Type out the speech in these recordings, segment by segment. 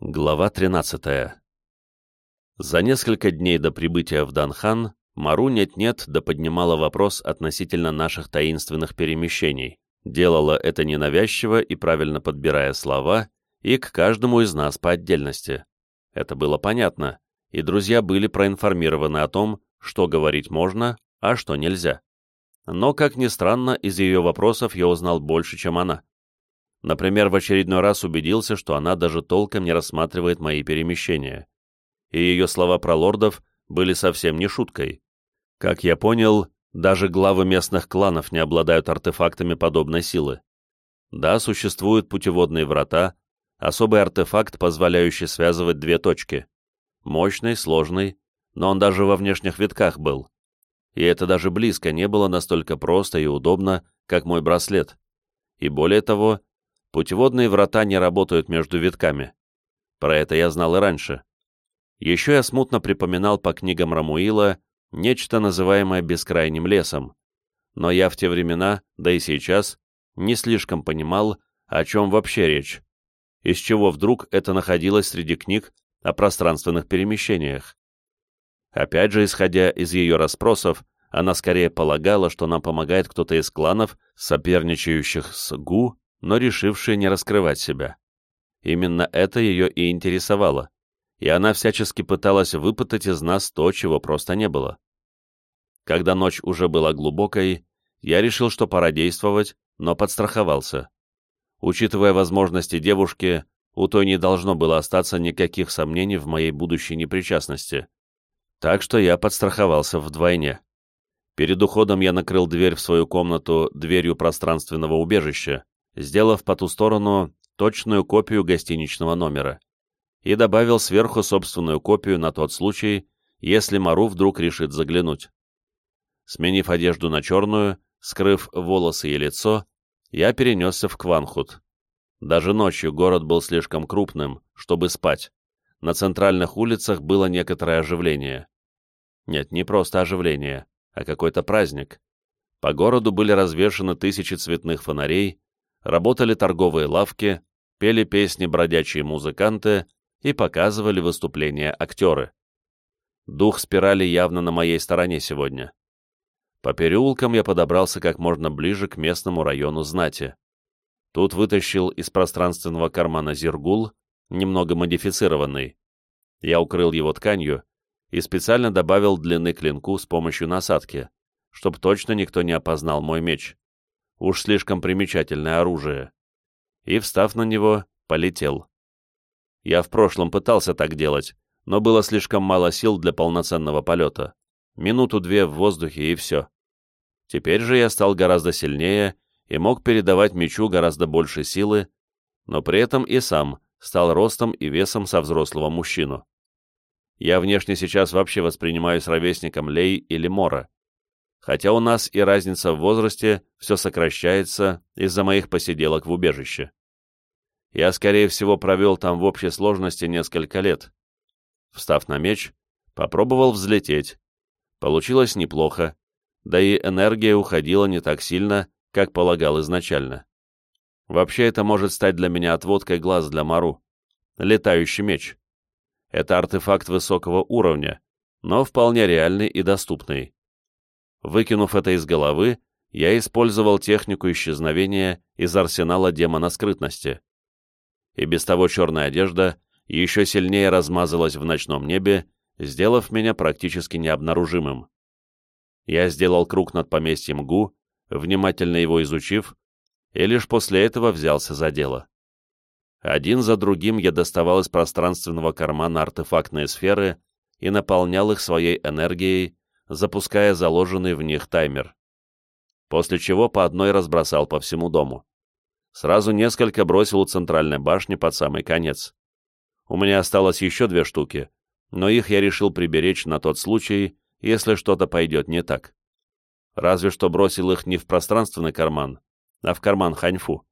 Глава 13. За несколько дней до прибытия в Данхан Мару нет-нет да поднимала вопрос относительно наших таинственных перемещений, делала это ненавязчиво и правильно подбирая слова, и к каждому из нас по отдельности. Это было понятно, и друзья были проинформированы о том, что говорить можно, а что нельзя. Но, как ни странно, из ее вопросов я узнал больше, чем она. Например, в очередной раз убедился, что она даже толком не рассматривает мои перемещения. И ее слова про лордов были совсем не шуткой. Как я понял, даже главы местных кланов не обладают артефактами подобной силы. Да, существуют путеводные врата, особый артефакт, позволяющий связывать две точки. Мощный, сложный, но он даже во внешних витках был. И это даже близко не было настолько просто и удобно, как мой браслет. И более того, Путеводные врата не работают между витками. Про это я знал и раньше. Еще я смутно припоминал по книгам Рамуила нечто, называемое бескрайним лесом. Но я в те времена, да и сейчас, не слишком понимал, о чем вообще речь. Из чего вдруг это находилось среди книг о пространственных перемещениях. Опять же, исходя из ее расспросов, она скорее полагала, что нам помогает кто-то из кланов, соперничающих с Гу но решившая не раскрывать себя. Именно это ее и интересовало, и она всячески пыталась выпытать из нас то, чего просто не было. Когда ночь уже была глубокой, я решил, что пора действовать, но подстраховался. Учитывая возможности девушки, у той не должно было остаться никаких сомнений в моей будущей непричастности. Так что я подстраховался вдвойне. Перед уходом я накрыл дверь в свою комнату дверью пространственного убежища, сделав по ту сторону точную копию гостиничного номера, и добавил сверху собственную копию на тот случай, если Мару вдруг решит заглянуть. Сменив одежду на черную, скрыв волосы и лицо, я перенесся в Кванхут. Даже ночью город был слишком крупным, чтобы спать. На центральных улицах было некоторое оживление. Нет, не просто оживление, а какой-то праздник. По городу были развешаны тысячи цветных фонарей, работали торговые лавки, пели песни бродячие музыканты и показывали выступления актеры. Дух спирали явно на моей стороне сегодня. По переулкам я подобрался как можно ближе к местному району знати. Тут вытащил из пространственного кармана зергул, немного модифицированный. Я укрыл его тканью и специально добавил длины клинку с помощью насадки, чтобы точно никто не опознал мой меч. Уж слишком примечательное оружие. И, встав на него, полетел. Я в прошлом пытался так делать, но было слишком мало сил для полноценного полета. Минуту-две в воздухе и все. Теперь же я стал гораздо сильнее и мог передавать мечу гораздо больше силы, но при этом и сам стал ростом и весом со взрослого мужчину. Я внешне сейчас вообще воспринимаюсь ровесником Лей или Мора хотя у нас и разница в возрасте все сокращается из-за моих посиделок в убежище. Я, скорее всего, провел там в общей сложности несколько лет. Встав на меч, попробовал взлететь. Получилось неплохо, да и энергия уходила не так сильно, как полагал изначально. Вообще это может стать для меня отводкой глаз для Мару. Летающий меч. Это артефакт высокого уровня, но вполне реальный и доступный. Выкинув это из головы, я использовал технику исчезновения из арсенала демона скрытности. И без того черная одежда еще сильнее размазалась в ночном небе, сделав меня практически необнаружимым. Я сделал круг над поместьем Гу, внимательно его изучив, и лишь после этого взялся за дело. Один за другим я доставал из пространственного кармана артефактные сферы и наполнял их своей энергией, запуская заложенный в них таймер. После чего по одной разбросал по всему дому. Сразу несколько бросил у центральной башни под самый конец. У меня осталось еще две штуки, но их я решил приберечь на тот случай, если что-то пойдет не так. Разве что бросил их не в пространственный карман, а в карман Ханьфу.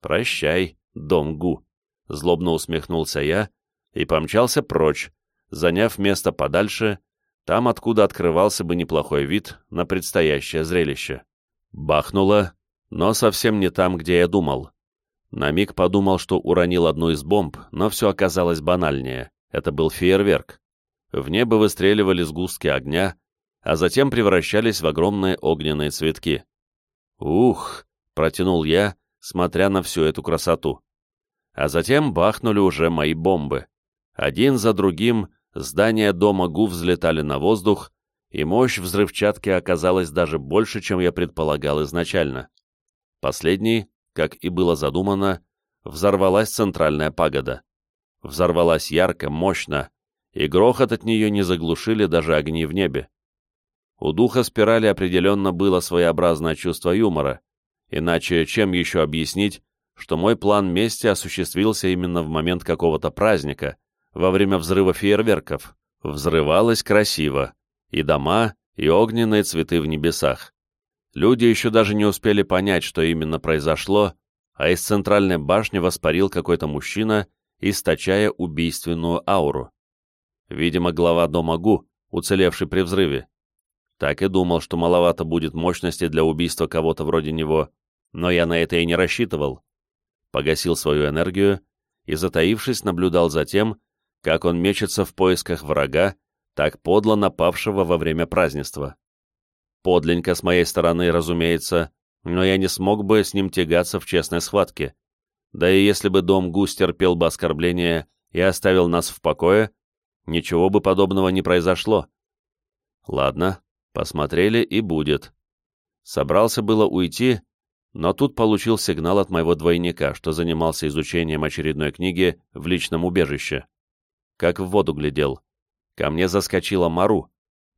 «Прощай, Донгу», — злобно усмехнулся я и помчался прочь, заняв место подальше там, откуда открывался бы неплохой вид на предстоящее зрелище. Бахнуло, но совсем не там, где я думал. На миг подумал, что уронил одну из бомб, но все оказалось банальнее. Это был фейерверк. В небо выстреливали сгустки огня, а затем превращались в огромные огненные цветки. «Ух!» — протянул я, смотря на всю эту красоту. А затем бахнули уже мои бомбы. Один за другим здания дома Гу взлетали на воздух, и мощь взрывчатки оказалась даже больше, чем я предполагал изначально. Последний, как и было задумано, взорвалась центральная пагода. Взорвалась ярко, мощно, и грохот от нее не заглушили даже огни в небе. У духа спирали определенно было своеобразное чувство юмора, иначе чем еще объяснить, что мой план мести осуществился именно в момент какого-то праздника, во время взрыва фейерверков. Взрывалось красиво. И дома, и огненные цветы в небесах. Люди еще даже не успели понять, что именно произошло, а из центральной башни воспарил какой-то мужчина, источая убийственную ауру. Видимо, глава дома Гу, уцелевший при взрыве. Так и думал, что маловато будет мощности для убийства кого-то вроде него, но я на это и не рассчитывал. Погасил свою энергию и, затаившись, наблюдал за тем, как он мечется в поисках врага, так подло напавшего во время празднества. Подленько с моей стороны, разумеется, но я не смог бы с ним тягаться в честной схватке. Да и если бы дом Гус терпел бы оскорбление и оставил нас в покое, ничего бы подобного не произошло. Ладно, посмотрели и будет. Собрался было уйти, но тут получил сигнал от моего двойника, что занимался изучением очередной книги в личном убежище. Как в воду глядел. Ко мне заскочила Мару.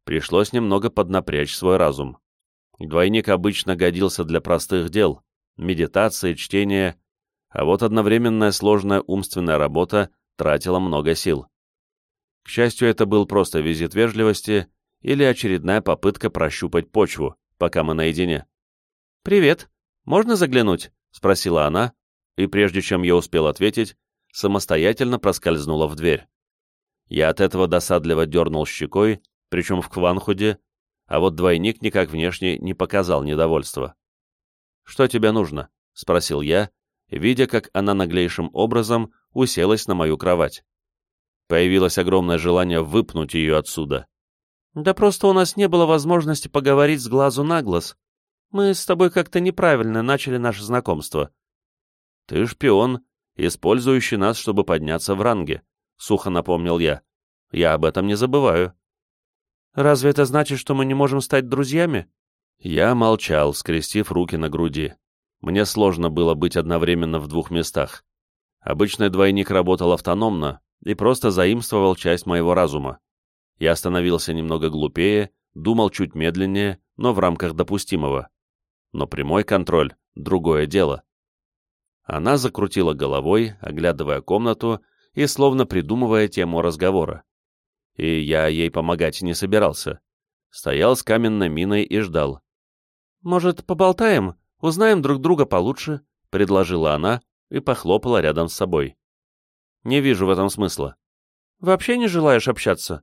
Пришлось немного поднапрячь свой разум. Двойник обычно годился для простых дел, медитации, чтения, а вот одновременная сложная умственная работа тратила много сил. К счастью, это был просто визит вежливости или очередная попытка прощупать почву, пока мы наедине. «Привет. Можно заглянуть?» — спросила она, и прежде чем я успел ответить, самостоятельно проскользнула в дверь. Я от этого досадливо дернул щекой, причем в Кванхуде, а вот двойник никак внешне не показал недовольства. «Что тебе нужно?» — спросил я, видя, как она наглейшим образом уселась на мою кровать. Появилось огромное желание выпнуть ее отсюда. «Да просто у нас не было возможности поговорить с глазу на глаз. Мы с тобой как-то неправильно начали наше знакомство». «Ты шпион, использующий нас, чтобы подняться в ранге», — сухо напомнил я. «Я об этом не забываю». «Разве это значит, что мы не можем стать друзьями?» Я молчал, скрестив руки на груди. Мне сложно было быть одновременно в двух местах. Обычный двойник работал автономно и просто заимствовал часть моего разума. Я становился немного глупее, думал чуть медленнее, но в рамках допустимого. Но прямой контроль — другое дело. Она закрутила головой, оглядывая комнату, и словно придумывая тему разговора. И я ей помогать не собирался. Стоял с каменной миной и ждал. «Может, поболтаем? Узнаем друг друга получше?» — предложила она и похлопала рядом с собой. «Не вижу в этом смысла. Вообще не желаешь общаться?»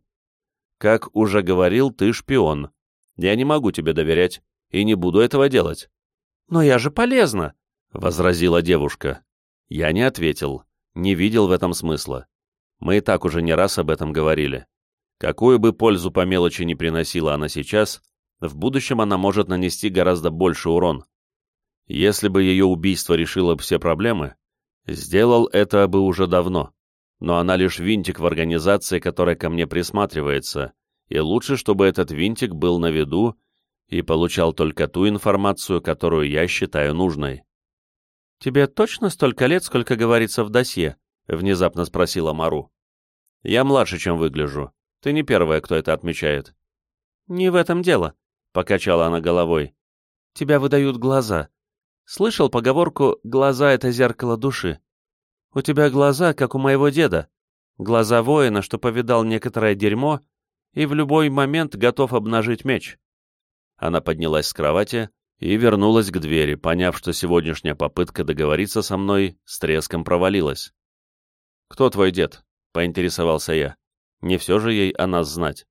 «Как уже говорил, ты шпион. Я не могу тебе доверять и не буду этого делать». «Но я же полезна!» — возразила девушка. Я не ответил не видел в этом смысла. Мы и так уже не раз об этом говорили. Какую бы пользу по мелочи не приносила она сейчас, в будущем она может нанести гораздо больше урон. Если бы ее убийство решило все проблемы, сделал это бы уже давно. Но она лишь винтик в организации, которая ко мне присматривается, и лучше, чтобы этот винтик был на виду и получал только ту информацию, которую я считаю нужной. «Тебе точно столько лет, сколько говорится в досье?» — внезапно спросила Мару. «Я младше, чем выгляжу. Ты не первая, кто это отмечает». «Не в этом дело», — покачала она головой. «Тебя выдают глаза. Слышал поговорку «глаза — это зеркало души». У тебя глаза, как у моего деда. Глаза воина, что повидал некоторое дерьмо и в любой момент готов обнажить меч». Она поднялась с кровати, и вернулась к двери, поняв, что сегодняшняя попытка договориться со мной с треском провалилась. «Кто твой дед?» — поинтересовался я. Не все же ей о нас знать.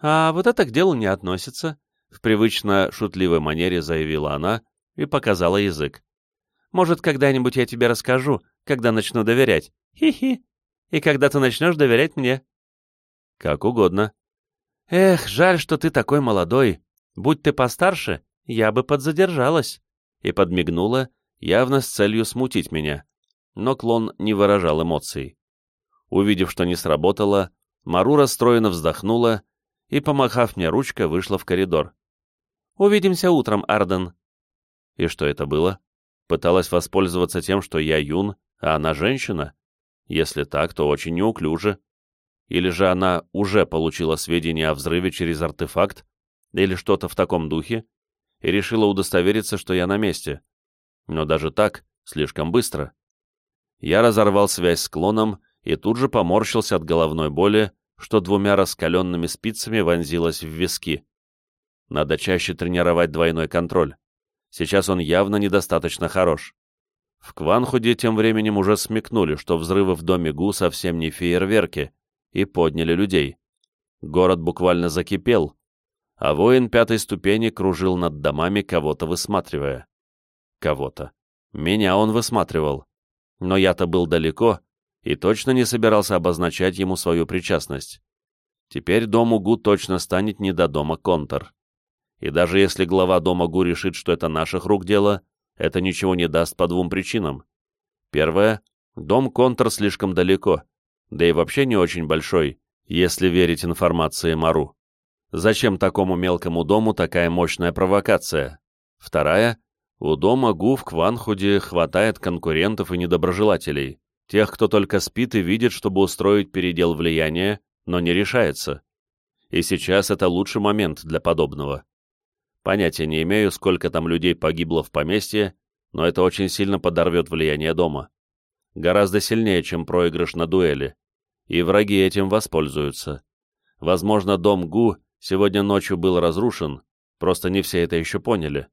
«А вот это к делу не относится», — в привычно шутливой манере заявила она и показала язык. Может, когда-нибудь я тебе расскажу, когда начну доверять. Хи-хи. И когда ты начнешь доверять мне. Как угодно. Эх, жаль, что ты такой молодой. Будь ты постарше, я бы подзадержалась. И подмигнула, явно с целью смутить меня. Но клон не выражал эмоций. Увидев, что не сработало, Мару расстроенно вздохнула и, помахав мне ручкой, вышла в коридор. «Увидимся утром, Арден». И что это было? Пыталась воспользоваться тем, что я юн, а она женщина? Если так, то очень неуклюже. Или же она уже получила сведения о взрыве через артефакт, или что-то в таком духе, и решила удостовериться, что я на месте. Но даже так, слишком быстро. Я разорвал связь с клоном и тут же поморщился от головной боли, что двумя раскаленными спицами вонзилось в виски. Надо чаще тренировать двойной контроль. Сейчас он явно недостаточно хорош. В Кванхуде тем временем уже смекнули, что взрывы в доме Гу совсем не фейерверки, и подняли людей. Город буквально закипел, а воин пятой ступени кружил над домами, кого-то высматривая. Кого-то. Меня он высматривал. Но я-то был далеко, и точно не собирался обозначать ему свою причастность. Теперь дому Гу точно станет не до дома Контор. И даже если глава дома Гу решит, что это наших рук дело, это ничего не даст по двум причинам. Первое — дом Контор слишком далеко, да и вообще не очень большой, если верить информации Мару. Зачем такому мелкому дому такая мощная провокация? Вторая — у дома Гу в Кванхуде хватает конкурентов и недоброжелателей, тех, кто только спит и видит, чтобы устроить передел влияния, но не решается. И сейчас это лучший момент для подобного. Понятия не имею, сколько там людей погибло в поместье, но это очень сильно подорвет влияние дома. Гораздо сильнее, чем проигрыш на дуэли. И враги этим воспользуются. Возможно, дом Гу сегодня ночью был разрушен, просто не все это еще поняли.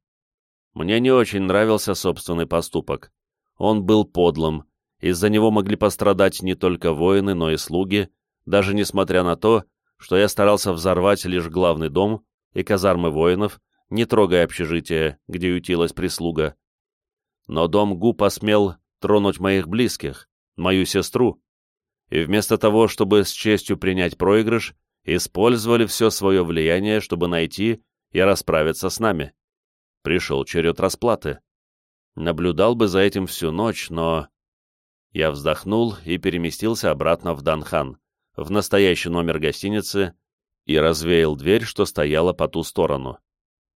Мне не очень нравился собственный поступок. Он был подлым, из-за него могли пострадать не только воины, но и слуги, даже несмотря на то, что я старался взорвать лишь главный дом и казармы воинов, не трогая общежитие, где ютилась прислуга. Но дом Гу посмел тронуть моих близких, мою сестру, и вместо того, чтобы с честью принять проигрыш, использовали все свое влияние, чтобы найти и расправиться с нами. Пришел черед расплаты. Наблюдал бы за этим всю ночь, но... Я вздохнул и переместился обратно в Данхан, в настоящий номер гостиницы, и развеял дверь, что стояла по ту сторону.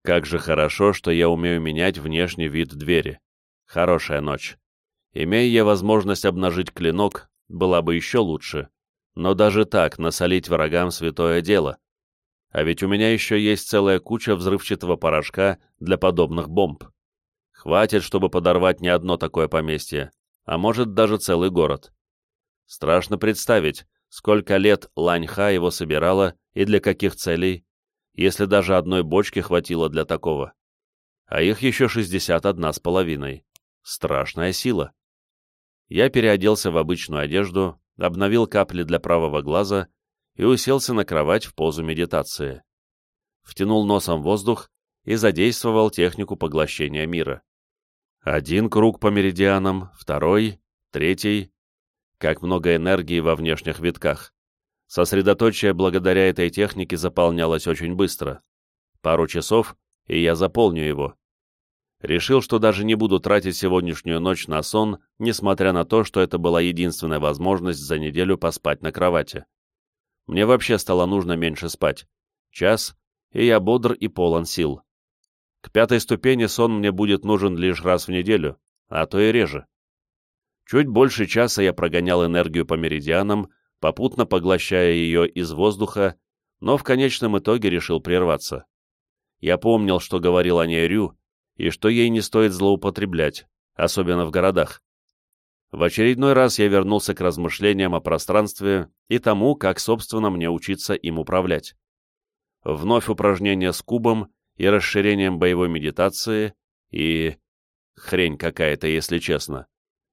Как же хорошо, что я умею менять внешний вид двери. Хорошая ночь. Имея я возможность обнажить клинок, была бы еще лучше. Но даже так насолить врагам святое дело. А ведь у меня еще есть целая куча взрывчатого порошка для подобных бомб. Хватит, чтобы подорвать не одно такое поместье а может даже целый город. Страшно представить, сколько лет Ланьха его собирала и для каких целей, если даже одной бочки хватило для такого. А их еще 61 с половиной. Страшная сила. Я переоделся в обычную одежду, обновил капли для правого глаза и уселся на кровать в позу медитации. Втянул носом воздух и задействовал технику поглощения мира. Один круг по меридианам, второй, третий. Как много энергии во внешних витках. Сосредоточие благодаря этой технике заполнялось очень быстро. Пару часов, и я заполню его. Решил, что даже не буду тратить сегодняшнюю ночь на сон, несмотря на то, что это была единственная возможность за неделю поспать на кровати. Мне вообще стало нужно меньше спать. Час, и я бодр и полон сил. К пятой ступени сон мне будет нужен лишь раз в неделю, а то и реже. Чуть больше часа я прогонял энергию по меридианам, попутно поглощая ее из воздуха, но в конечном итоге решил прерваться. Я помнил, что говорил о ней Рю, и что ей не стоит злоупотреблять, особенно в городах. В очередной раз я вернулся к размышлениям о пространстве и тому, как, собственно, мне учиться им управлять. Вновь упражнения с кубом и расширением боевой медитации, и... хрень какая-то, если честно.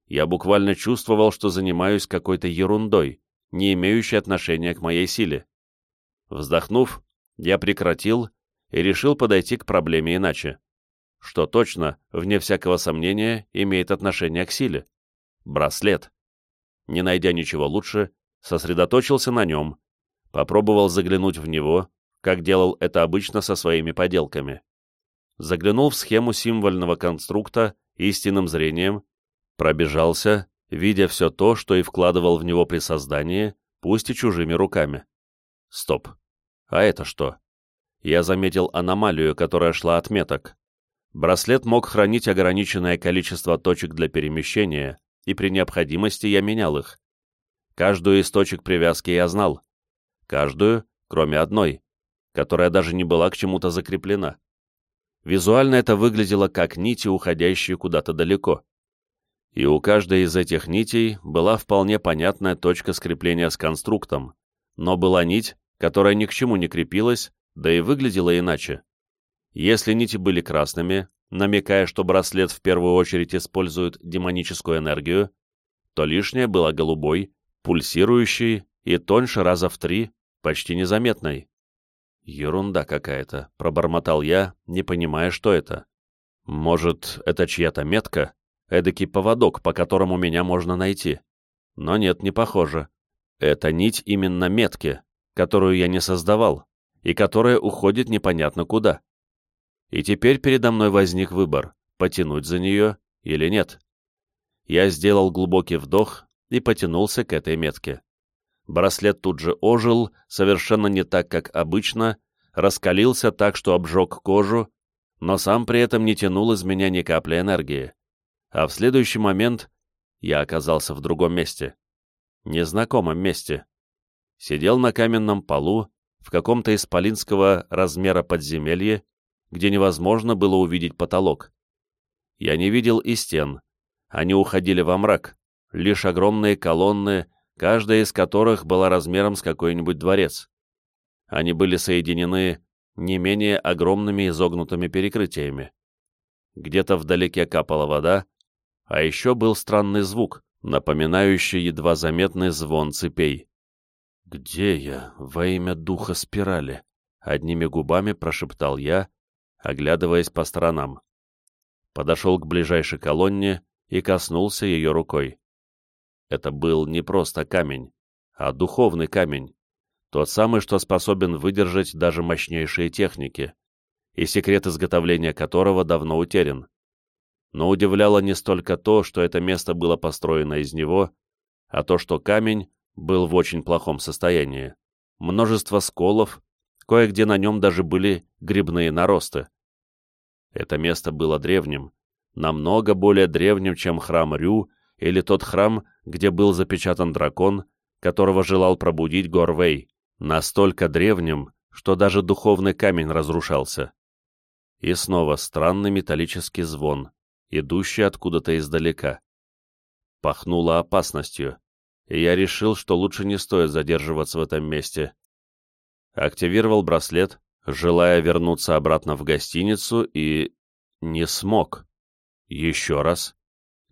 Я буквально чувствовал, что занимаюсь какой-то ерундой, не имеющей отношения к моей силе. Вздохнув, я прекратил и решил подойти к проблеме иначе. Что точно, вне всякого сомнения, имеет отношение к силе. Браслет. Не найдя ничего лучше, сосредоточился на нем, попробовал заглянуть в него, как делал это обычно со своими поделками. Заглянул в схему символьного конструкта истинным зрением, пробежался, видя все то, что и вкладывал в него при создании, пусть и чужими руками. Стоп. А это что? Я заметил аномалию, которая шла от меток. Браслет мог хранить ограниченное количество точек для перемещения, и при необходимости я менял их. Каждую из точек привязки я знал. Каждую, кроме одной, которая даже не была к чему-то закреплена. Визуально это выглядело как нити, уходящие куда-то далеко. И у каждой из этих нитей была вполне понятная точка скрепления с конструктом, но была нить, которая ни к чему не крепилась, да и выглядела иначе. Если нити были красными, намекая, что браслет в первую очередь использует демоническую энергию, то лишняя была голубой, пульсирующей и тоньше раза в три, почти незаметной. «Ерунда какая-то», — пробормотал я, не понимая, что это. «Может, это чья-то метка? Эдакий поводок, по которому меня можно найти?» Но нет, не похоже. Это нить именно метки, которую я не создавал, и которая уходит непонятно куда. И теперь передо мной возник выбор, потянуть за нее или нет. Я сделал глубокий вдох и потянулся к этой метке. Браслет тут же ожил, совершенно не так, как обычно, раскалился так, что обжег кожу, но сам при этом не тянул из меня ни капли энергии. А в следующий момент я оказался в другом месте. Незнакомом месте. Сидел на каменном полу, в каком-то исполинского размера подземелье, где невозможно было увидеть потолок. Я не видел и стен. Они уходили во мрак. Лишь огромные колонны, каждая из которых была размером с какой-нибудь дворец. Они были соединены не менее огромными изогнутыми перекрытиями. Где-то вдалеке капала вода, а еще был странный звук, напоминающий едва заметный звон цепей. «Где я, во имя духа спирали?» — одними губами прошептал я, оглядываясь по сторонам. Подошел к ближайшей колонне и коснулся ее рукой. Это был не просто камень, а духовный камень, тот самый, что способен выдержать даже мощнейшие техники, и секрет изготовления которого давно утерян. Но удивляло не столько то, что это место было построено из него, а то, что камень был в очень плохом состоянии. Множество сколов, кое-где на нем даже были грибные наросты. Это место было древним, намного более древним, чем храм Рю или тот храм, где был запечатан дракон, которого желал пробудить Горвей, настолько древним, что даже духовный камень разрушался. И снова странный металлический звон, идущий откуда-то издалека. Пахнуло опасностью и я решил, что лучше не стоит задерживаться в этом месте. Активировал браслет, желая вернуться обратно в гостиницу, и... не смог. Еще раз.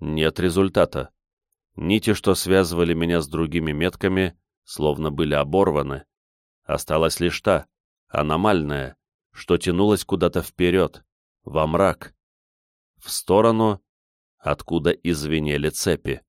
Нет результата. Нити, что связывали меня с другими метками, словно были оборваны. Осталась лишь та, аномальная, что тянулась куда-то вперед, во мрак, в сторону, откуда извинели цепи.